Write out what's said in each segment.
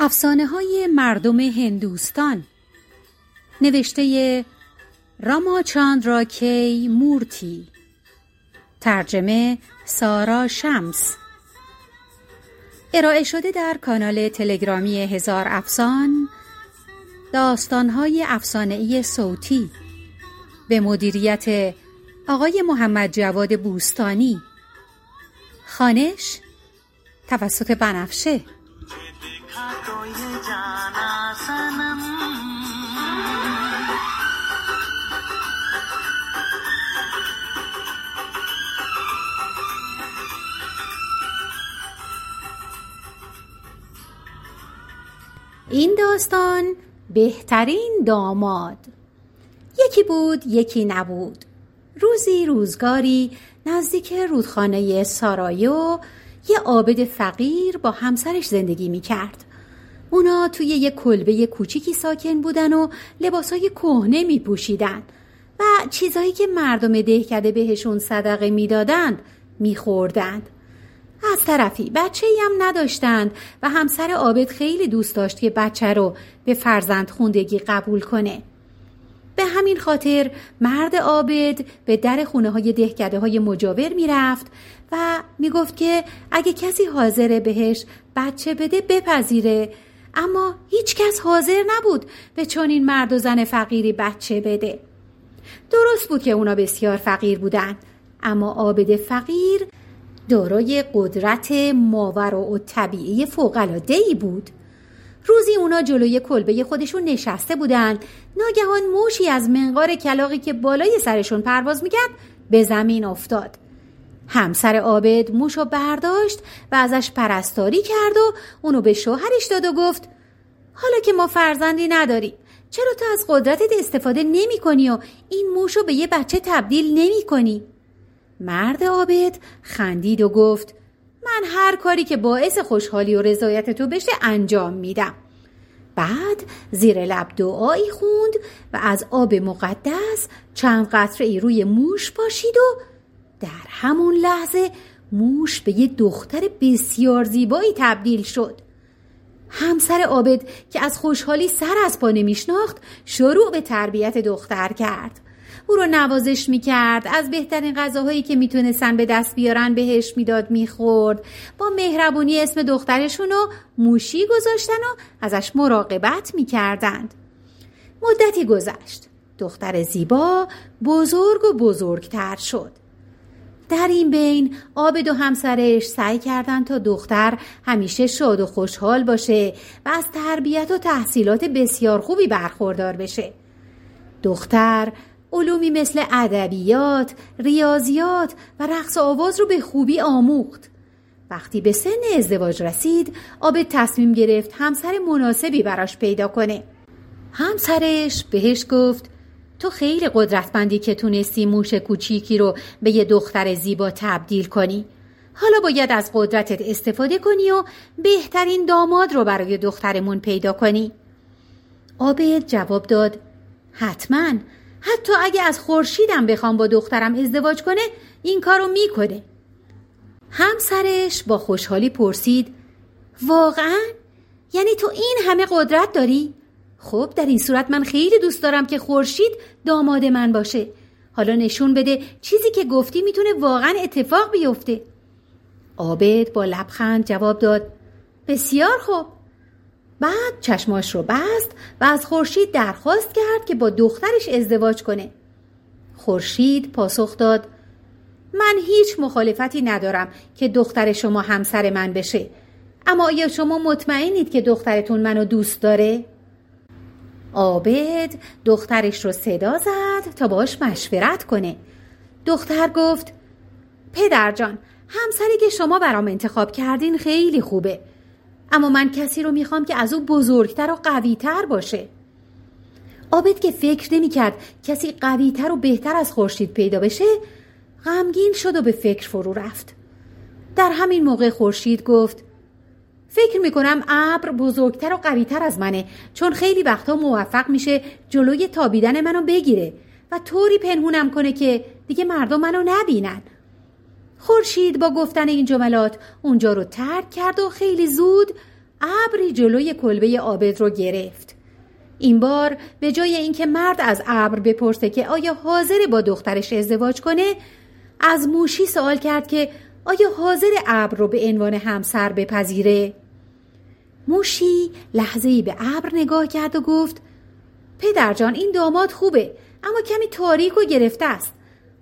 افسانه های مردم هندوستان. نوشته راما چاندرا کی مورتی. ترجمه سارا شمس. ارائه شده در کانال تلگرامی هزار افسان داستانهای افسانهای صوتی. به مدیریت آقای محمد جواد بوستانی. خانش توسط بنفشه. این داستان بهترین داماد یکی بود یکی نبود روزی روزگاری نزدیک رودخانه سارایو یه عابد فقیر با همسرش زندگی می کرد. اونا توی یه کلبه کوچیکی ساکن بودن و لباسای کهنه می پوشیدن و چیزایی که مردم دهکده بهشون صدقه می‌دادند میخوردند. از طرفی بچه هم نداشتند و همسر عابد خیلی دوست داشت که بچه رو به فرزند خوندگی قبول کنه. به همین خاطر مرد عابد به در خونه های دهکده های مجاور می‌رفت و می‌گفت که اگه کسی حاضره بهش بچه بده بپذیره اما هیچ کس حاضر نبود به چون این مرد و زن فقیری بچه بده درست بود که اونا بسیار فقیر بودند اما عابد فقیر دارای قدرت ماور و طبیعی ای بود. روزی اونا جلوی کلبه خودشون نشسته بودند. ناگهان موشی از منقار کلاقی که بالای سرشون پرواز می‌کرد به زمین افتاد. همسر عابد موشو برداشت و ازش پرستاری کرد و اونو به شوهرش داد و گفت حالا که ما فرزندی نداریم چرا تو از قدرتت استفاده نمی کنی و این موشو به یه بچه تبدیل نمی کنی؟ مرد عابد خندید و گفت من هر کاری که باعث خوشحالی و رضایت تو بشه انجام میدم. بعد زیر لب دعایی خوند و از آب مقدس چند قطره ای روی موش باشید و در همون لحظه موش به یه دختر بسیار زیبایی تبدیل شد. همسر عابد که از خوشحالی سر از پا نمیشناخت شروع به تربیت دختر کرد. او رو نوازش می‌کرد. از بهترین غذاهایی که می‌تونستن به دست بیارن بهش می‌داد می‌خورد. با مهربونی اسم دخترشون رو موشی گذاشتن و ازش مراقبت می‌کردند. مدتی گذشت. دختر زیبا بزرگ و بزرگتر شد. در این بین آبد و همسرش سعی کردند تا دختر همیشه شاد و خوشحال باشه و از تربیت و تحصیلات بسیار خوبی برخوردار بشه. دختر علومی مثل ادبیات، ریاضیات و رقص آواز رو به خوبی آموخت. وقتی به سن ازدواج رسید، آب تصمیم گرفت همسر مناسبی براش پیدا کنه. همسرش بهش گفت تو خیلی قدرتمندی که تونستی موش کوچیکی رو به یه دختر زیبا تبدیل کنی. حالا باید از قدرتت استفاده کنی و بهترین داماد رو برای دخترمون پیدا کنی. آبد جواب داد حتما حتی اگه از خورشیدم بخوام با دخترم ازدواج کنه این کارو می‌کنه همسرش با خوشحالی پرسید واقعا؟ یعنی تو این همه قدرت داری؟ خب در این صورت من خیلی دوست دارم که خورشید داماد من باشه حالا نشون بده چیزی که گفتی می‌تونه واقعا اتفاق بیفته عابد با لبخند جواب داد بسیار خوب بعد چشماش رو بست و از خورشید درخواست کرد که با دخترش ازدواج کنه. خورشید پاسخ داد من هیچ مخالفتی ندارم که دختر شما همسر من بشه. اما آیا شما مطمئنید که دخترتون منو دوست داره؟ عابد دخترش رو صدا زد تا باش مشورت کنه. دختر گفت پدر جان همسری که شما برام انتخاب کردین خیلی خوبه. اما من کسی رو می‌خوام که از او بزرگتر و قویتر باشه. آبد که فکر نمی‌کرد کسی قویتر و بهتر از خورشید پیدا بشه غمگین شد و به فکر فرو رفت. در همین موقع خورشید گفت فکر می‌کنم ابر بزرگتر و قویتر از منه چون خیلی وقتا موفق میشه جلوی تابیدن منو بگیره و طوری پنهونم کنه که دیگه مردم منو نبینن. خورشید با گفتن این جملات اونجا رو ترک کرد و خیلی زود ابری جلوی کلبه آبد رو گرفت. این بار به جای اینکه مرد از ابر بپرسه که آیا حاضر با دخترش ازدواج کنه از موشی سوال کرد که آیا حاضر ابر رو به عنوان همسر بپذیره؟ موشی لحظه ای به ابر نگاه کرد و گفت پدرجان این داماد خوبه اما کمی تاریک و گرفته است.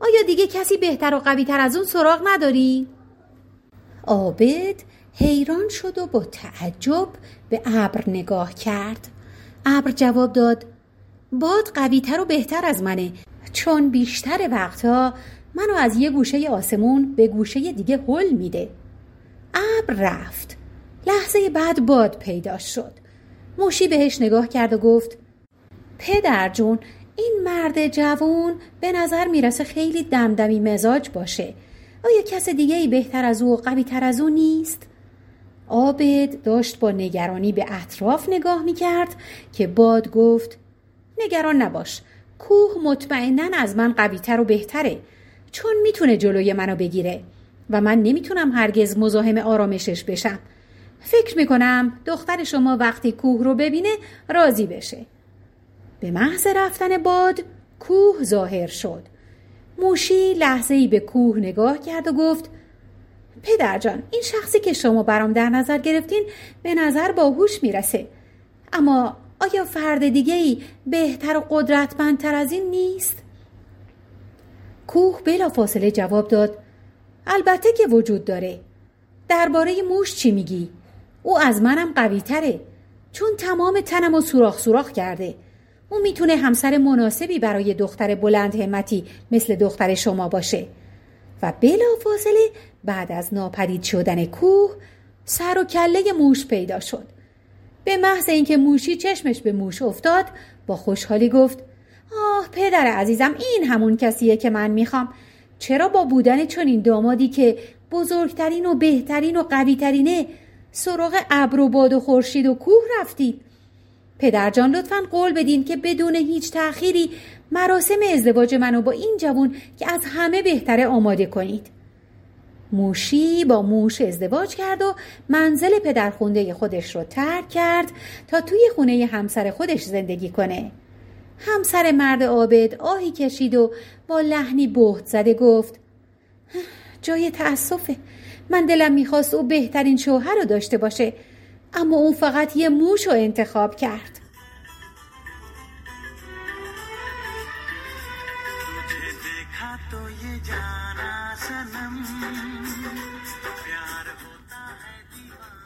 آیا دیگه کسی بهتر و قوی تر از اون سراغ نداری؟ آبد حیران شد و با تعجب به ابر نگاه کرد. ابر جواب داد باد قوی تر و بهتر از منه. چون بیشتر وقتها منو از یه گوشه آسمون به گوشه دیگه هل میده. ابر رفت. لحظه بعد باد پیدا شد. موشی بهش نگاه کرد و گفت پدر جون این مرد جوون به نظر می‌رسه خیلی دمدمی مزاج باشه. آیا کس دیگه ای بهتر از او و قوی تر از او نیست؟ آبد داشت با نگرانی به اطراف نگاه می‌کرد که باد گفت نگران نباش کوه مطمئنا از من قویتر و بهتره چون می‌تونه جلوی منو بگیره و من نمی‌تونم هرگز مزاحم آرامشش بشم. فکر می‌کنم دختر شما وقتی کوه رو ببینه راضی بشه. به محض رفتن باد کوه ظاهر شد موشی لحظه ای به کوه نگاه کرد و گفت پدر جان این شخصی که شما برام در نظر گرفتین به نظر باهوش می‌رسه اما آیا فرد دیگه ای بهتر و قدرتمندتر از این نیست؟ کوه بلا فاصله جواب داد البته که وجود داره درباره موش چی میگی؟ او از منم قوی تره چون تمام تنم و سوراخ سوراخ کرده او می‌تونه همسر مناسبی برای دختر بلند همتی مثل دختر شما باشه. و بلا فاصله بعد از ناپدید شدن کوه سر و کله موش پیدا شد. به محض اینکه موشی چشمش به موش افتاد با خوشحالی گفت آه پدر عزیزم این همون کسیه که من می‌خوام. چرا با بودن چنین دامادی که بزرگترین و بهترین و قویترینه سراغ ابر و باد و خورشید و کوه رفتید؟ پدرجان لطفا قول بدین که بدون هیچ تأخیری مراسم ازدواج منو با این جوون که از همه بهتره آماده کنید. موشی با موش ازدواج کرد و منزل پدرخونده خودش رو ترک کرد تا توی خونه همسر خودش زندگی کنه. همسر مرد عابد آهی کشید و با لحنی بهت زده گفت جای تأسفه. من دلم می‌خواست او بهترین شوهر رو داشته باشه. اما او فقط یه موش رو انتخاب کرد.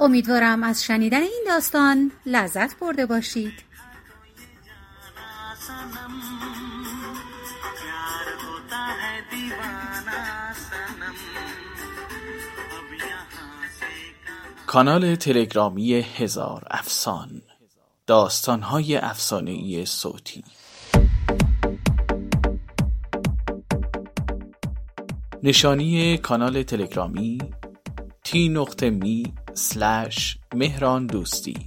امیدوارم از شنیدن این داستان لذت برده باشید. کانال تلگرامی هزار افسان داستانهای افسانهای صوتی. نشانی کانال تلگرامی تی نقطه می سلش مهران دوستی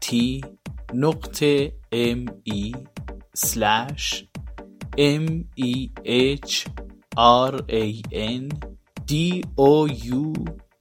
تی نقطه ام ای سلش ام ای اچ آر ای ان دی او یو